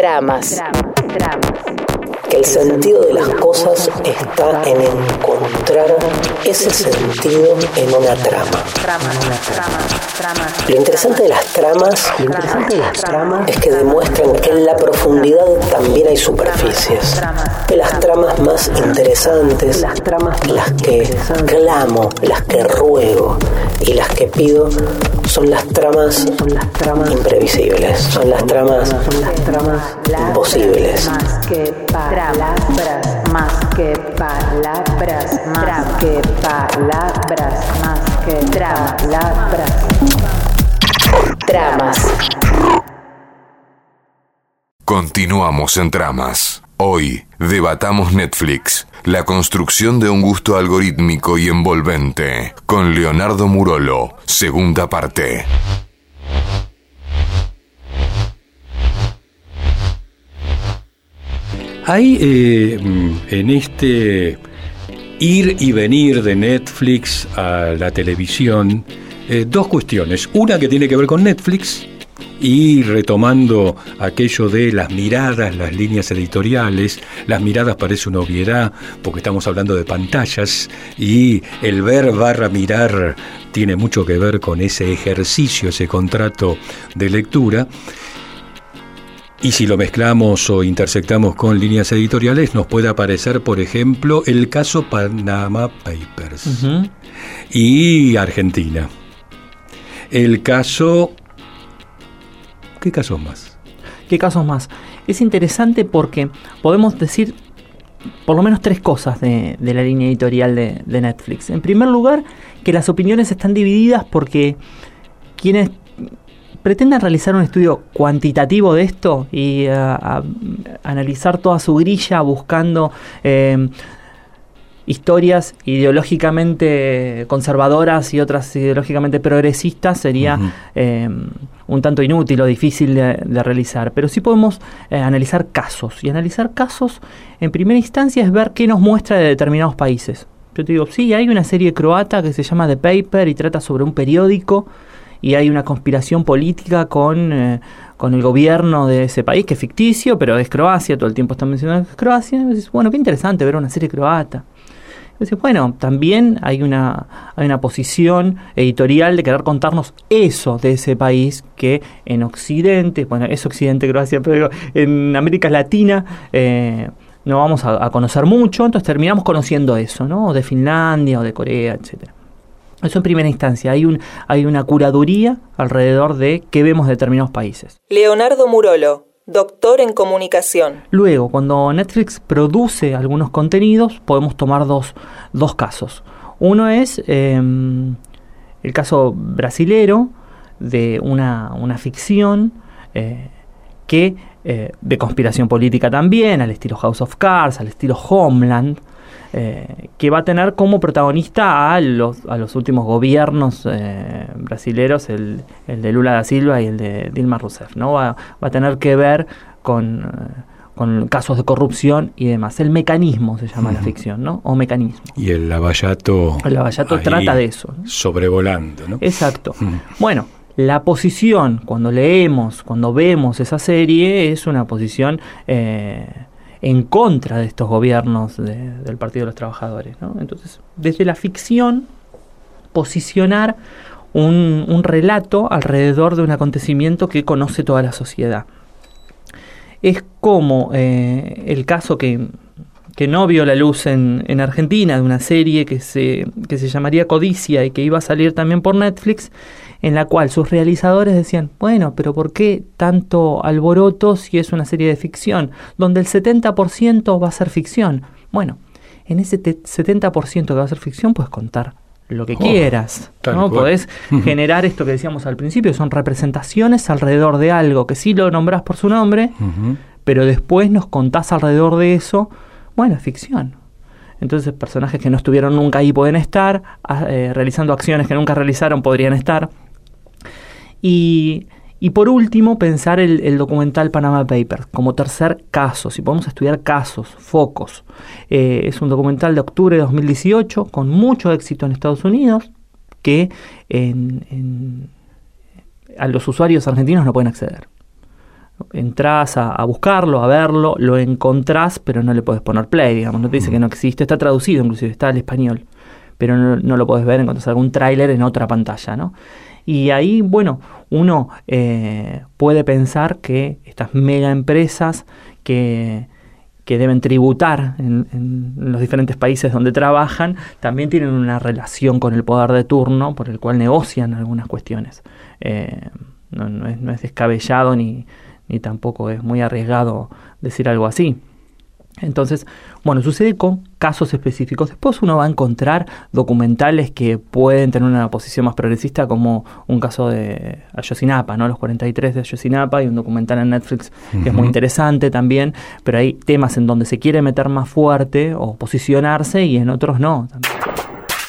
Tramas. Que el sentido de las cosas está en encontrar ese sentido en una trama. Lo interesante de las tramas, lo interesante de las tramas es que demuestran que en la profundidad también hay superficies. Que las tramas más interesantes, las que clamo, las que ruego y las que pido son las tramas, son las tramas imprevisibles, son las tramas, son las tramas imposibles. Más que palabras, más que palabras, más que palabras, más que palabras. Tramas. Continuamos en Tramas. Hoy debatamos Netflix, la construcción de un gusto algorítmico y envolvente, con Leonardo Murolo, segunda parte. Hay eh, en este ir y venir de Netflix a la televisión eh, dos cuestiones. Una que tiene que ver con Netflix y retomando aquello de las miradas, las líneas editoriales, las miradas parece una obviedad porque estamos hablando de pantallas y el ver barra mirar tiene mucho que ver con ese ejercicio, ese contrato de lectura. Y si lo mezclamos o intersectamos con líneas editoriales, nos puede aparecer, por ejemplo, el caso Panama Papers y Argentina. El caso... ¿Qué casos más? ¿Qué casos más? Es interesante porque podemos decir por lo menos tres cosas de, de la línea editorial de, de Netflix. En primer lugar, que las opiniones están divididas porque quienes pretenden realizar un estudio cuantitativo de esto y uh, a, analizar toda su grilla buscando eh, historias ideológicamente conservadoras y otras ideológicamente progresistas sería uh -huh. eh, un tanto inútil o difícil de, realizar. Pero sí podemos eh, analizar casos. Y analizar casos en primera instancia es ver qué nos muestra de determinados países. Yo te digo, sí, hay una serie croata que se llama The Paper y trata sobre un periódico y hay una conspiración política con, eh, con el gobierno de ese país, que es ficticio, pero es Croacia, todo el tiempo están mencionando que es Croacia. Y bueno, qué interesante ver una serie croata. Y dices, bueno, también hay una, hay una posición editorial de querer contarnos eso de ese país que en Occidente, bueno, es Occidente Croacia, pero en América Latina... Eh, no vamos a, a, conocer mucho, entonces terminamos conociendo eso, ¿no? O de Finlandia o de Corea, etcétera. Eso en primera instancia, hay, un, hay una curaduría alrededor de qué vemos de determinados países. Leonardo Murolo, doctor en comunicación. Luego, cuando Netflix produce algunos contenidos, podemos tomar dos, dos casos. Uno es eh, el caso brasilero de una, una ficción eh, que eh, de conspiración política también, al estilo House of Cards, al estilo Homeland, eh, que va a tener como protagonista a los, a los últimos gobiernos eh, brasileros, el, el, de Lula da Silva y el de Dilma Rousseff. ¿no? Va, va a tener que ver con, eh, con, casos de corrupción y demás. El mecanismo se llama uh -huh. la ficción, ¿no? O mecanismo. Y el lavallato. El lavallato trata de eso. ¿no? Sobrevolando, ¿no? Exacto. Uh -huh. Bueno. La posición, cuando leemos, cuando vemos esa serie, es una posición eh, en contra de estos gobiernos de, del Partido de los Trabajadores. Entonces, desde la ficción, posicionar un, un, relato alrededor de un acontecimiento que conoce toda la sociedad. Es como eh, el caso que, que, no vio la luz en, en, Argentina, de una serie que se, que se llamaría Codicia y que iba a salir también por Netflix, en la cual sus realizadores decían, bueno, pero ¿por qué tanto alboroto si es una serie de ficción? Donde el 70% va a ser ficción. Bueno, en ese 70% que va a ser ficción puedes contar lo que oh, quieras. ¿no? Podés generar esto que decíamos al principio, son representaciones alrededor de algo que sí lo nombrás por su nombre, uh -huh. pero después nos contás alrededor de eso, bueno, es ficción. Entonces personajes que no estuvieron nunca ahí pueden estar, eh, realizando acciones que nunca realizaron podrían estar. Y, y por último, pensar el, el, documental Panama Papers como tercer caso, si podemos estudiar casos, focos. Eh, es un documental de octubre de 2018 con mucho éxito en Estados Unidos que en, en, a los usuarios argentinos no pueden acceder. Entrás a, a, buscarlo, a verlo, lo encontrás, pero no le podés poner play, digamos, no te dice que no existe, está traducido inclusive, está al español, pero no, no lo podés ver, encontrás algún tráiler en otra pantalla, ¿no? Y ahí, bueno, uno eh, puede pensar que estas mega empresas que, que deben tributar en, los diferentes países donde trabajan, también tienen una relación con el poder de turno por el cual negocian algunas cuestiones. Eh, no, no, es, no, es, descabellado ni, ni tampoco es muy arriesgado decir algo así. Entonces, bueno, sucede con casos específicos. Después uno va a encontrar documentales que pueden tener una posición más progresista, como un caso de Ayotzinapa, ¿no? Los 43 de Ayotzinapa y un documental en Netflix que uh -huh. es muy interesante también, pero hay temas en donde se quiere meter más fuerte o posicionarse y en otros no. También.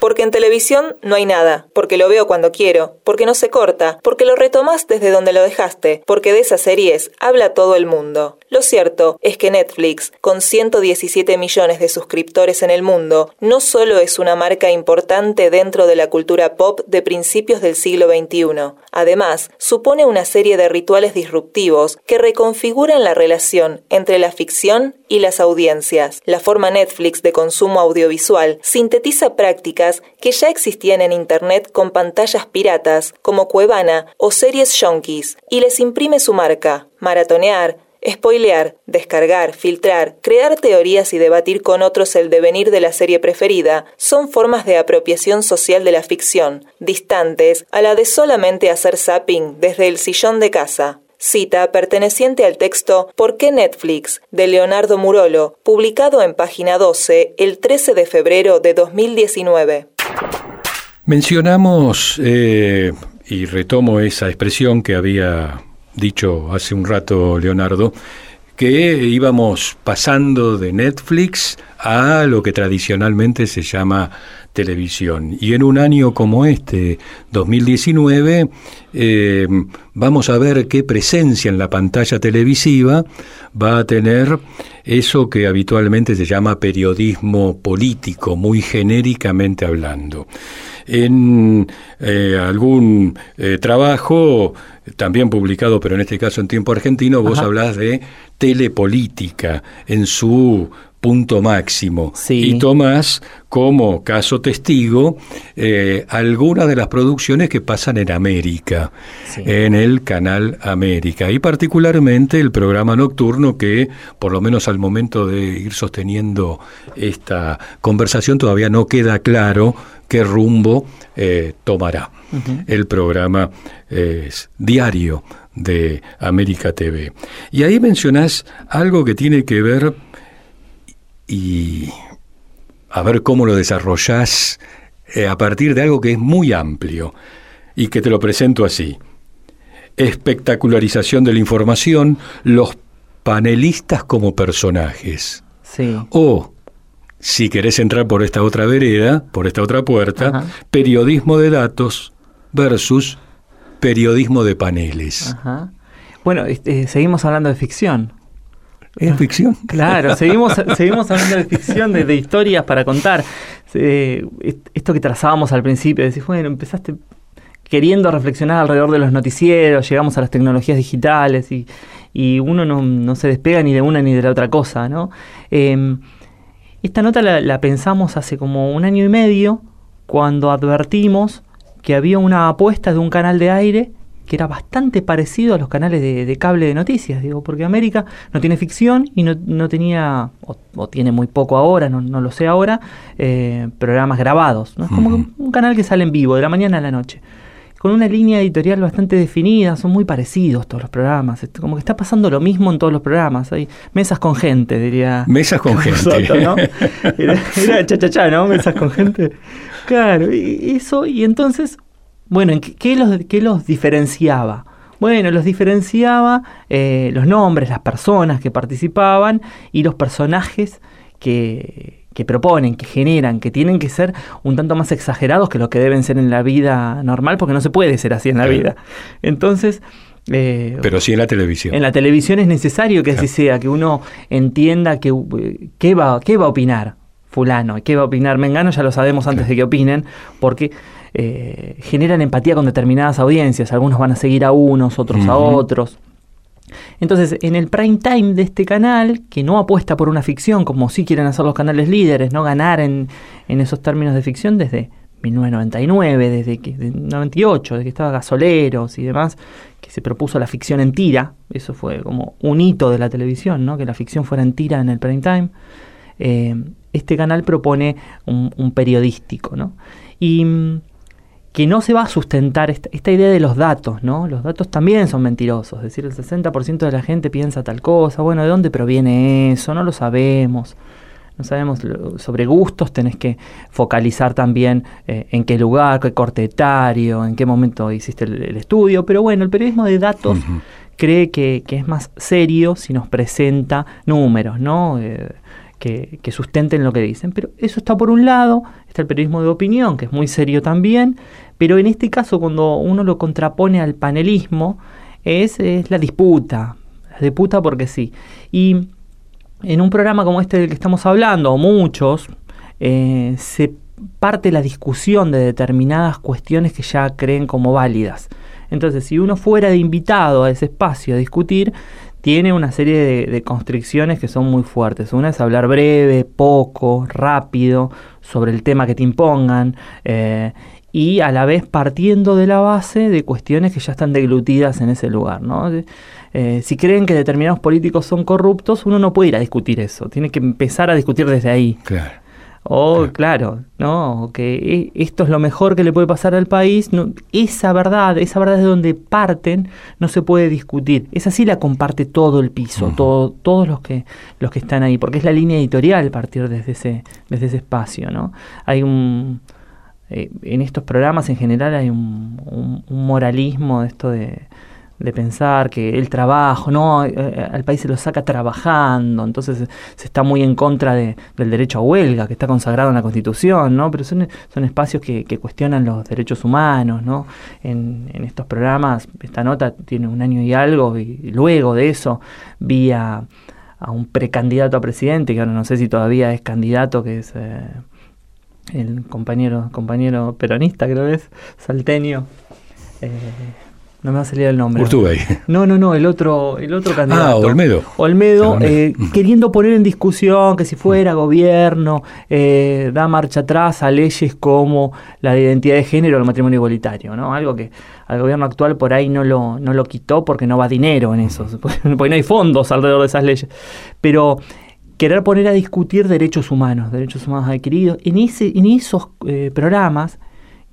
Porque en televisión no hay nada, porque lo veo cuando quiero, porque no se corta, porque lo retomas desde donde lo dejaste, porque de esas series habla todo el mundo. Lo cierto es que Netflix, con 117 millones de suscriptores en el mundo, no solo es una marca importante dentro de la cultura pop de principios del siglo XXI, además supone una serie de rituales disruptivos que reconfiguran la relación entre la ficción y las audiencias. La forma Netflix de consumo audiovisual sintetiza prácticas que ya existían en Internet con pantallas piratas como Cuevana o series yonkis y les imprime su marca, maratonear, Spoilear, descargar, filtrar, crear teorías y debatir con otros el devenir de la serie preferida son formas de apropiación social de la ficción, distantes a la de solamente hacer zapping desde el sillón de casa. Cita perteneciente al texto ¿Por qué Netflix? de Leonardo Murolo, publicado en página 12 el 13 de febrero de 2019. Mencionamos, eh, y retomo esa expresión que había dicho hace un rato Leonardo, que íbamos pasando de Netflix a lo que tradicionalmente se llama televisión. Y en un año como este, 2019, eh, vamos a ver qué presencia en la pantalla televisiva va a tener eso que habitualmente se llama periodismo político, muy genéricamente hablando. En eh, algún eh, trabajo también publicado, pero en este caso en tiempo argentino, vos Ajá. hablás de telepolítica en su punto máximo. Sí. Y tomás como caso testigo eh, algunas de las producciones que pasan en América, sí. en el canal América, y particularmente el programa nocturno que, por lo menos al momento de ir sosteniendo esta conversación, todavía no queda claro qué rumbo eh, tomará. Uh -huh. El programa es diario de América TV. Y ahí mencionás algo que tiene que ver y a ver cómo lo desarrollás eh, a partir de algo que es muy amplio y que te lo presento así. Espectacularización de la información, los panelistas como personajes. Sí. O, si querés entrar por esta otra vereda, por esta otra puerta, Ajá. periodismo de datos versus periodismo de paneles. Ajá. Bueno, este, seguimos hablando de ficción. ¿Es ficción? Claro, seguimos, seguimos hablando de ficción, de, de historias para contar. Eh, esto que trazábamos al principio, decís, bueno, empezaste queriendo reflexionar alrededor de los noticieros, llegamos a las tecnologías digitales y, y uno no, no, se despega ni de una ni de la otra cosa, ¿no? Eh, esta nota la, la pensamos hace como un año y medio, cuando advertimos que había una apuesta de un canal de aire que era bastante parecido a los canales de, de, cable de noticias, digo, porque América no tiene ficción y no, no tenía, o, o, tiene muy poco ahora, no, no lo sé ahora, eh, programas grabados. ¿no? Es como uh -huh. un canal que sale en vivo, de la mañana a la noche. Con una línea editorial bastante definida, son muy parecidos todos los programas. Como que está pasando lo mismo en todos los programas. Hay mesas con gente, diría. Mesas con gente. Soto, ¿no? Era, era cha, cha, cha, ¿no? Mesas con gente. Claro, y eso, y entonces bueno, ¿qué los, qué los diferenciaba? Bueno, los diferenciaba eh, los nombres, las personas que participaban y los personajes que, que, proponen, que generan, que tienen que ser un tanto más exagerados que lo que deben ser en la vida normal, porque no se puede ser así en la vida. Entonces... Eh, Pero sí en la televisión. En la televisión es necesario que claro. así sea, que uno entienda que, qué, va, qué va a opinar fulano, qué va a opinar Mengano, ya lo sabemos antes claro. de que opinen, porque eh, generan empatía con determinadas audiencias. Algunos van a seguir a unos, otros uh -huh. a otros. Entonces, en el prime time de este canal, que no apuesta por una ficción, como sí quieren hacer los canales líderes, no ganar en, en esos términos de ficción desde 1999, desde que, 98, desde que estaba Gasoleros y demás, que se propuso la ficción en tira, eso fue como un hito de la televisión, ¿no? que la ficción fuera en tira en el prime time. Eh, este canal propone un, un periodístico, ¿no? Y mm, que no se va a sustentar esta, esta, idea de los datos, ¿no? Los datos también son mentirosos, es decir, el 60% de la gente piensa tal cosa, bueno, ¿de dónde proviene eso? No lo sabemos. No sabemos sobre gustos, tenés que focalizar también eh, en qué lugar, qué corte etario, en qué momento hiciste el, el estudio, pero bueno, el periodismo de datos uh -huh. cree que, que, es más serio si nos presenta números, ¿no? Eh, que, que, sustenten lo que dicen. Pero eso está por un lado, está el periodismo de opinión, que es muy serio también, pero en este caso cuando uno lo contrapone al panelismo, es, es la disputa, la disputa porque sí. Y en un programa como este del que estamos hablando, o muchos, eh, se parte la discusión de determinadas cuestiones que ya creen como válidas. Entonces, si uno fuera de invitado a ese espacio a discutir, tiene una serie de, constricciones que son muy fuertes. Una es hablar breve, poco, rápido, sobre el tema que te impongan, eh, y a la vez partiendo de la base de cuestiones que ya están deglutidas en ese lugar. ¿no? Eh, si creen que determinados políticos son corruptos, uno no puede ir a discutir eso, tiene que empezar a discutir desde ahí. Claro. O, claro, no, que esto es lo mejor que le puede pasar al país. No, esa verdad, esa verdad de donde parten, no se puede discutir. Esa sí la comparte todo el piso, uh -huh. todo, todos los que, los que están ahí, porque es la línea editorial partir desde ese, desde ese espacio, ¿no? Hay un. Eh, en estos programas en general hay un, moralismo de esto de pensar que el trabajo, no, eh, al país se lo saca trabajando, entonces se está muy en contra de, del derecho a huelga, que está consagrado en la Constitución, ¿no? Pero son, son espacios que, cuestionan los derechos humanos, ¿no? En, en, estos programas, esta nota tiene un año y algo, y luego de eso vi a, un precandidato a presidente, que ahora no sé si todavía es candidato, que es eh, el compañero, compañero peronista, creo que es, salteño. Eh, no me va a salir el nombre. Urtubey. No, no, no, el otro, el otro candidato. Ah, Olmedo. Olmedo, eh, queriendo poner en discusión que si fuera gobierno, eh, da marcha atrás a leyes como la de identidad de género o el matrimonio igualitario, ¿no? Algo que al gobierno actual por ahí no lo, no lo quitó porque no va dinero en eso, porque no hay fondos alrededor de esas leyes. Pero querer poner a discutir derechos humanos, derechos humanos adquiridos, en, ese, en esos eh, programas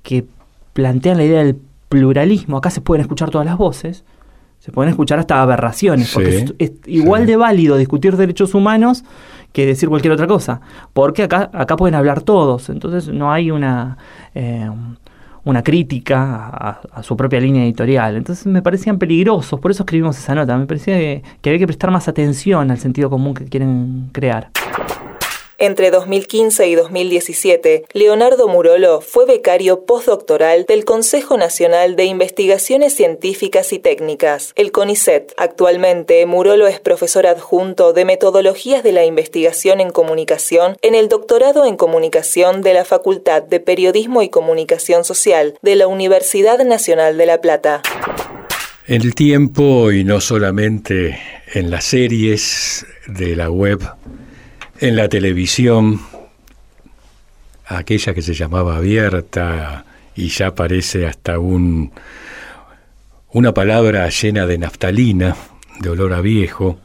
que plantean la idea del pluralismo, acá se pueden escuchar todas las voces, se pueden escuchar hasta aberraciones, sí, porque es, es igual sí. de válido discutir derechos humanos que decir cualquier otra cosa, porque acá, acá pueden hablar todos, entonces no hay una, eh, una crítica a, su propia línea editorial, entonces me parecían peligrosos, por eso escribimos esa nota, me parecía que había que prestar más atención al sentido común que quieren crear. Entre 2015 y 2017, Leonardo Murolo fue becario postdoctoral del Consejo Nacional de Investigaciones Científicas y Técnicas, el CONICET. Actualmente, Murolo es profesor adjunto de Metodologías de la Investigación en Comunicación en el Doctorado en Comunicación de la Facultad de Periodismo y Comunicación Social de la Universidad Nacional de La Plata. El tiempo, y no solamente en las series de la web, en la televisión, aquella que se llamaba abierta y ya parece hasta un, una palabra llena de naftalina, de olor a viejo,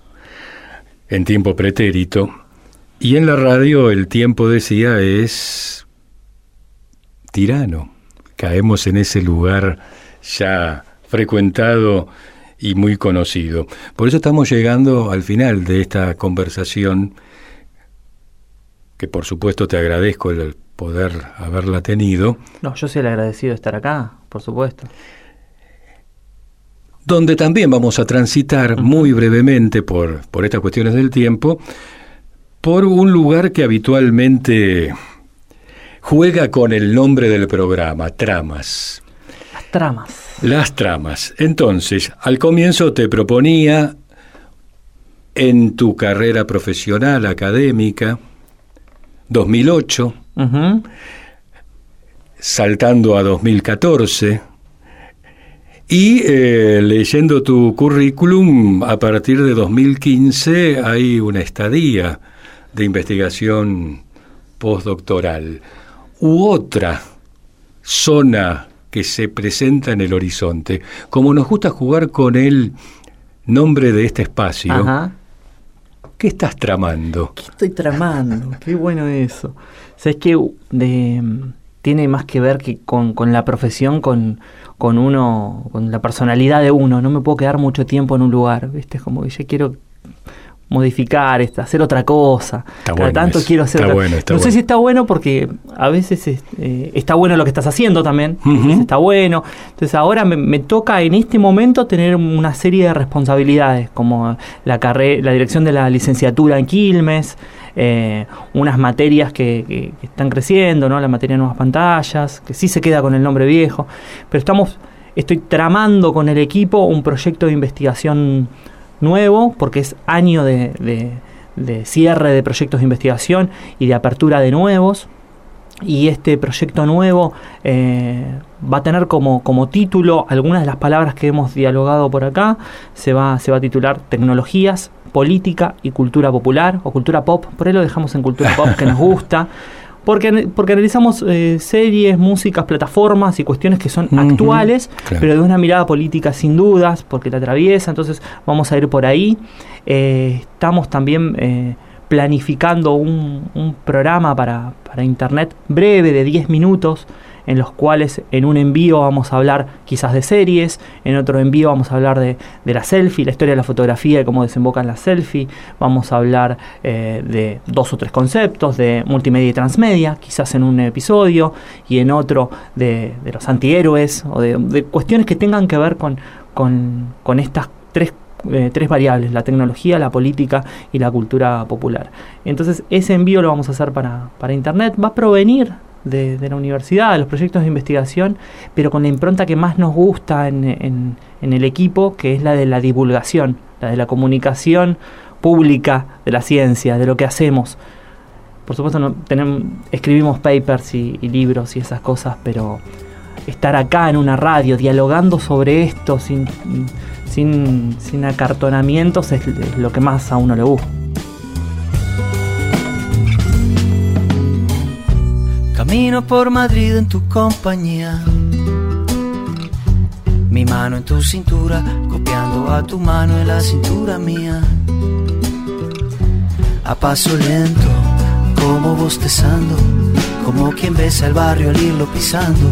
en tiempo pretérito, y en la radio el tiempo decía es tirano. Caemos en ese lugar ya frecuentado y muy conocido. Por eso estamos llegando al final de esta conversación que por supuesto te agradezco el poder haberla tenido. No, yo soy el agradecido de estar acá, por supuesto. Donde también vamos a transitar muy brevemente por, por estas cuestiones del tiempo, por un lugar que habitualmente juega con el nombre del programa, tramas. Las tramas. Las tramas. Entonces, al comienzo te proponía en tu carrera profesional, académica, 2008, uh -huh. saltando a 2014, Y eh, leyendo tu currículum, a partir de 2015 hay una estadía de investigación postdoctoral. U otra zona que se presenta en el horizonte. Como nos gusta jugar con el nombre de este espacio, Ajá. ¿Qué estás tramando? ¿Qué estoy tramando? Qué bueno eso. ¿Sabes qué? De, tiene más que ver que con, con la profesión, con, con uno, con la personalidad de uno. No me puedo quedar mucho tiempo en un lugar, ¿viste? Es como que yo quiero modificar, esta, hacer otra cosa. Está Cada bueno tanto eso, quiero hacer está otra- bueno, está No sé si está bueno porque a veces es, eh, está bueno lo que estás haciendo también. Está bueno. Entonces ahora me, me toca en este momento tener una serie de responsabilidades, como la, carre- la dirección de la licenciatura en Quilmes, eh, unas materias que, que- que están creciendo, ¿no? la materia de nuevas pantallas, que sí se queda con el nombre viejo, pero estamos, estoy tramando con el equipo un proyecto de investigación nuevo, porque es año de, de- cierre de proyectos de investigación y de apertura de nuevos. Y este proyecto nuevo eh, va a tener como, como título algunas de las palabras que hemos dialogado por acá. Se va, se va a titular Tecnologías, Política y Cultura Popular, o Cultura Pop. Por ahí lo dejamos en Cultura Pop, que nos gusta. Porque, porque analizamos eh, series, músicas, plataformas y cuestiones que son actuales, claro. pero de una mirada política sin dudas, porque la atraviesa. Entonces vamos a ir por ahí. Eh, estamos también eh, planificando un, un programa para, para internet breve de 10 minutos en los cuales en un envío vamos a hablar quizás de series, en otro envío vamos a hablar de, la selfie, la historia de la fotografía y cómo desembocan las selfie, vamos a hablar eh, de dos o tres conceptos de multimedia y transmedia, quizás en un episodio, y en otro de, los antihéroes o de, cuestiones que tengan que ver con estas tres eh, tres variables, la tecnología, la política y la cultura popular. Entonces ese envío lo vamos a hacer para, para Internet, va a provenir de, la universidad, de los proyectos de investigación, pero con la impronta que más nos gusta en, en- en el equipo, que es la de la divulgación, la de la comunicación pública de la ciencia, de lo que hacemos. Por supuesto, no, tenemos, escribimos papers y, y libros y esas cosas, pero estar acá en una radio dialogando sobre esto sin, sin, sin acartonamientos es, es lo que más a uno le gusta. Camino por Madrid en tu compañía. Mi mano en tu cintura, copiando a tu mano en la cintura mía. A paso lento, como bostezando, como quien besa el barrio al irlo pisando.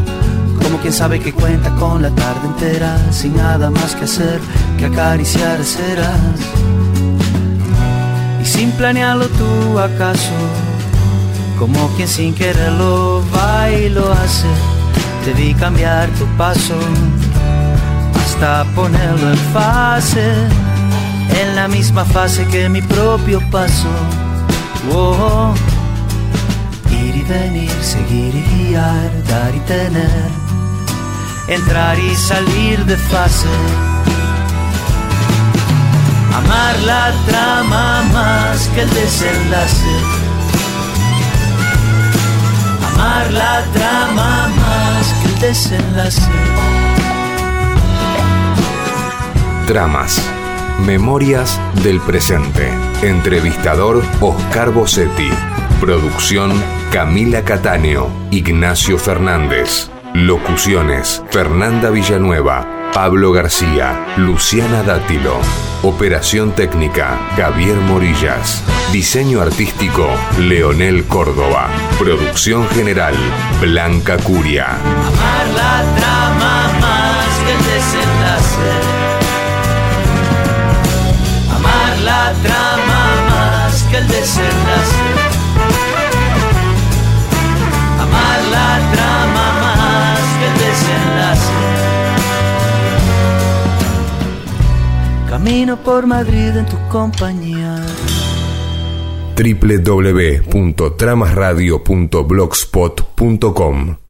Como quien sabe que cuenta con la tarde entera, sin nada más que hacer que acariciar ceras. Y sin planearlo tú acaso como quien sin quererlo va y lo hace. Te vi cambiar tu paso hasta ponerlo en fase, en la misma fase que mi propio paso. Oh, ir y venir, seguir y guiar, dar y tener, entrar y salir de fase. Amar la trama más que el desenlace la trama más que desenlace. Tramas. Memorias del presente. Entrevistador Oscar Bossetti. Producción Camila Cataneo. Ignacio Fernández. Locuciones Fernanda Villanueva. Pablo García. Luciana Dátilo. Operación técnica Javier Morillas. Diseño artístico Leonel Córdoba. Producción general Blanca Curia. Amar la trama más que el desenlace. Amar la trama más que el desenlace. Amar la trama más que el desenlace. Camino por Madrid en tu compañía. www.tramasradio.blogspot.com